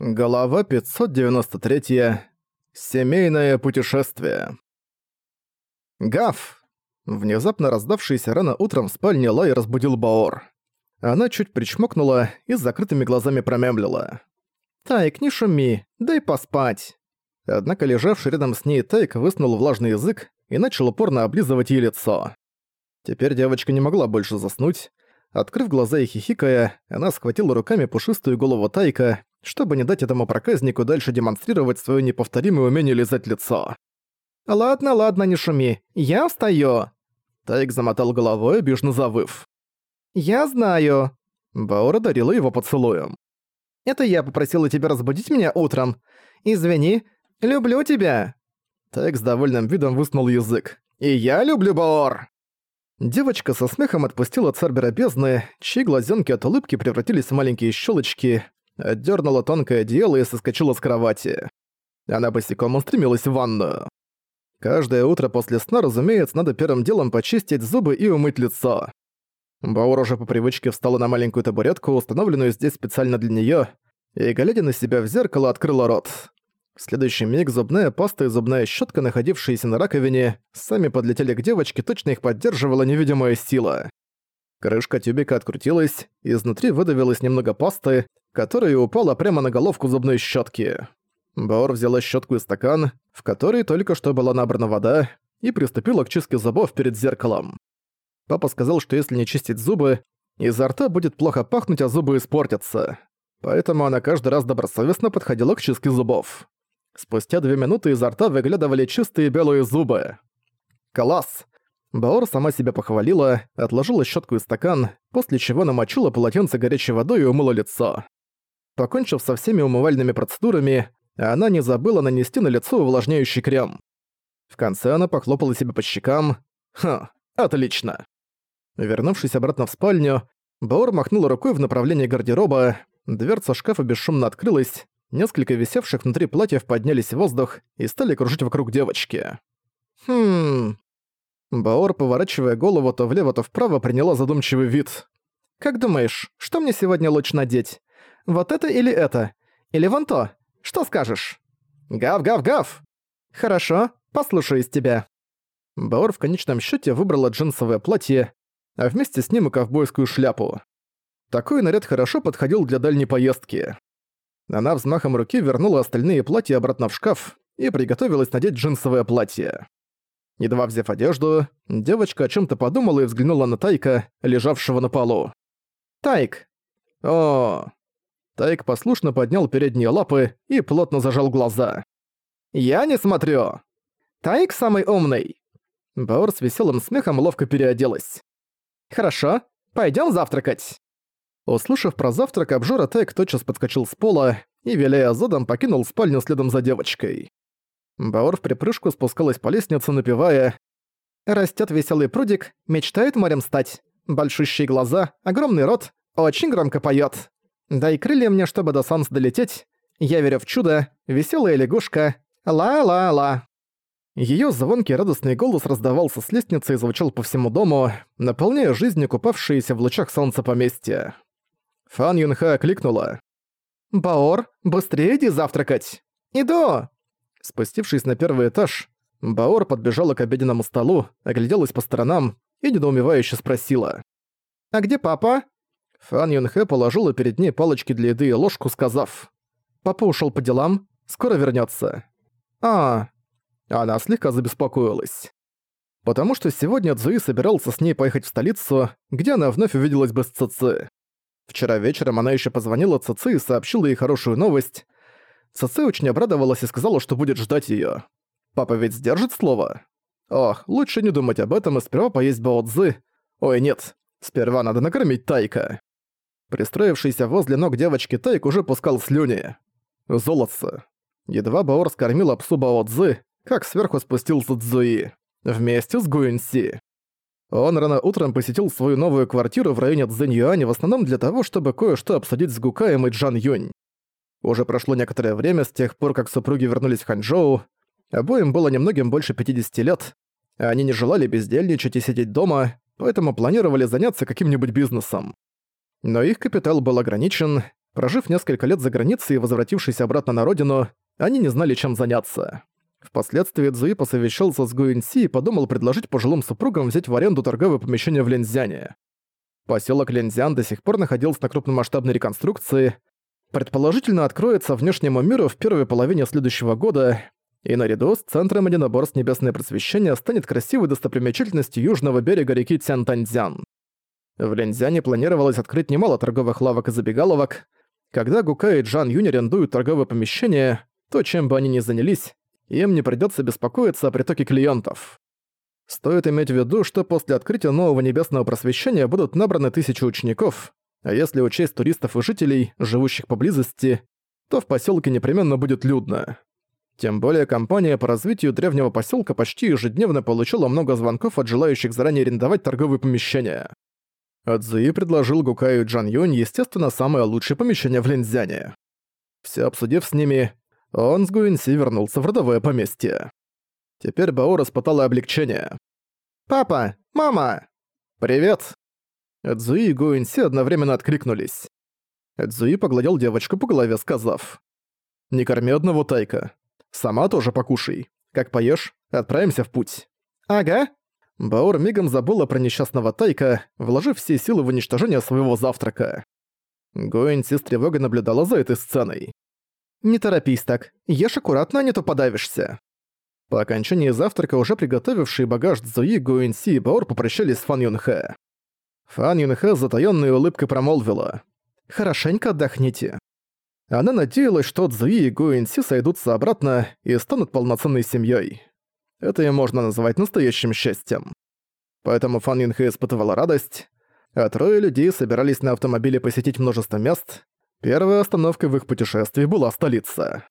Голова 593. Семейное путешествие. Гав! Внезапно раздавшийся рано утром в спальне Лай разбудил Баор. Она чуть причмокнула и с закрытыми глазами промямлила. «Тайк, не шуми, дай поспать». Однако лежавший рядом с ней Тайк высунул влажный язык и начал упорно облизывать ей лицо. Теперь девочка не могла больше заснуть. Открыв глаза и хихикая, она схватила руками пушистую голову Тайка чтобы не дать этому проказнику дальше демонстрировать своё неповторимое умение лизать лицо. «Ладно, ладно, не шуми, я встаю!» Тайк замотал головой, обиженно завыв. «Я знаю!» Баура дарила его поцелуем. «Это я попросила тебя разбудить меня утром. Извини, люблю тебя!» Тайк с довольным видом высунул язык. «И я люблю Баор!» Девочка со смехом отпустила Цербера бездны, чьи глазенки от улыбки превратились в маленькие щелочки, отдернула тонкое одеяло и соскочила с кровати. Она босиком устремилась в ванную. Каждое утро после сна, разумеется, надо первым делом почистить зубы и умыть лицо. Баур уже по привычке встала на маленькую табуретку, установленную здесь специально для неё, и, глядя на себя в зеркало, открыла рот. В следующий миг зубная паста и зубная щетка, находившиеся на раковине, сами подлетели к девочке, точно их поддерживала невидимая сила. Крышка тюбика открутилась, изнутри выдавилось немного пасты, которая упала прямо на головку зубной щетки. Баор взяла щетку и стакан, в который только что была набрана вода, и приступила к чистке зубов перед зеркалом. Папа сказал, что если не чистить зубы, изо рта будет плохо пахнуть, а зубы испортятся. Поэтому она каждый раз добросовестно подходила к чистке зубов. Спустя две минуты изо рта выглядывали чистые белые зубы. Класс! Баор сама себя похвалила, отложила щетку и стакан, после чего намочила полотенце горячей водой и умыла лицо. Покончив со всеми умывальными процедурами, она не забыла нанести на лицо увлажняющий крем. В конце она похлопала себя по щекам. Ха, отлично. Вернувшись обратно в спальню, Баор махнула рукой в направлении гардероба, дверца шкафа бесшумно открылась, несколько висевших внутри платьев поднялись в воздух и стали кружить вокруг девочки. Хм, Баор, поворачивая голову то влево, то вправо, приняла задумчивый вид. «Как думаешь, что мне сегодня лучше надеть? Вот это или это? Или вон то? Что скажешь?» «Гав-гав-гав!» «Хорошо, послушаюсь тебя». Баор в конечном счете выбрала джинсовое платье, а вместе с ним и ковбойскую шляпу. Такой наряд хорошо подходил для дальней поездки. Она взмахом руки вернула остальные платья обратно в шкаф и приготовилась надеть джинсовое платье. Едва взяв одежду, девочка о чем то подумала и взглянула на Тайка, лежавшего на полу. «Тайк!» «О!» Тайк послушно поднял передние лапы и плотно зажал глаза. «Я не смотрю!» «Тайк самый умный!» Баор с веселым смехом ловко переоделась. «Хорошо, пойдем завтракать!» Услышав про завтрак, обжора Тайк тотчас подскочил с пола и, виляя задом, покинул спальню следом за девочкой. Баор в припрыжку спускалась по лестнице, напевая «Растёт веселый прудик, мечтает морем стать. Большущие глаза, огромный рот, очень громко поёт. Дай крылья мне, чтобы до солнца долететь. Я верю в чудо, веселая лягушка. Ла-ла-ла». Её звонкий радостный голос раздавался с лестницы и звучал по всему дому, наполняя жизнью купавшиеся в лучах солнца поместья. Фан Юнха окликнула. «Баор, быстрее иди завтракать!» «Иду!» Спустившись на первый этаж, Баор подбежала к обеденному столу, огляделась по сторонам и недоумевающе спросила. «А где папа?» Фан Юнхэ положила перед ней палочки для еды и ложку, сказав. «Папа ушел по делам, скоро вернется. «А...» Она слегка забеспокоилась. Потому что сегодня Цзуи собирался с ней поехать в столицу, где она вновь увиделась бы с Цици. Вчера вечером она еще позвонила Цици и сообщила ей хорошую новость — Цацэ очень обрадовалась и сказала, что будет ждать её. Папа ведь сдержит слово? Ох, лучше не думать об этом и сперва поесть баодзы. Ой, нет, сперва надо накормить Тайка. Пристроившийся возле ног девочки Тайк уже пускал слюни. Золотце. Едва Баор скормила псу Баодзы, как сверху спустился Цзуи. Вместе с Гуэнси. Он рано утром посетил свою новую квартиру в районе Цзэньюань в основном для того, чтобы кое-что обсудить с Гукаем и Джан Юнь. Уже прошло некоторое время с тех пор, как супруги вернулись в Ханчжоу. Обоим было немногим больше 50 лет, они не желали бездельничать и сидеть дома, поэтому планировали заняться каким-нибудь бизнесом. Но их капитал был ограничен, Прожив несколько лет за границей и возвратившись обратно на родину, они не знали, чем заняться. Впоследствии Цзуи посовещался с Гуинси и подумал предложить пожилым супругам взять в аренду торговое помещение в Лензяне. Поселок Лензян до сих пор находился на крупномасштабной реконструкции, предположительно откроется внешнему миру в первой половине следующего года, и наряду с центром единоборств Небесное Просвещение станет красивой достопримечательностью южного берега реки Цянтаньцзян. В Лензяне планировалось открыть немало торговых лавок и забегаловок. Когда Гука и Джан Юнь арендуют торговое помещение, то чем бы они ни занялись, им не придётся беспокоиться о притоке клиентов. Стоит иметь в виду, что после открытия нового небесного просвещения будут набраны тысячи учеников, а если учесть туристов и жителей, живущих поблизости, то в поселке непременно будет людно. Тем более компания по развитию древнего поселка почти ежедневно получила много звонков от желающих заранее арендовать торговые помещения. Адзуи предложил Гукаю и Джан Юнь, естественно, самое лучшее помещение в Линзяне. Все обсудив с ними, он с Гуинси вернулся в родовое поместье. Теперь Бао распытала облегчение. «Папа! Мама!» «Привет!» Эдзуи и Гуинси одновременно откликнулись. Эдзуи погладил девочку по голове, сказав. «Не корми одного тайка. Сама тоже покушай. Как поешь, отправимся в путь». «Ага». Баор мигом забыла про несчастного тайка, вложив все силы в уничтожение своего завтрака. Гуинси с тревогой наблюдала за этой сценой. «Не торопись так. Ешь аккуратно, а не то подавишься». По окончании завтрака уже приготовившие багаж Цзуи, Гуэнси и Баор попрощались с Фан Юнхэ. Фан Юнхэ с затаённой улыбкой промолвила. «Хорошенько отдохните». Она надеялась, что Цзуи и Гуэнси сойдутся обратно и станут полноценной семьей. Это и можно назвать настоящим счастьем. Поэтому Фан Юнхэ испытывала радость, а трое людей собирались на автомобиле посетить множество мест, Первой остановкой в их путешествии была столица.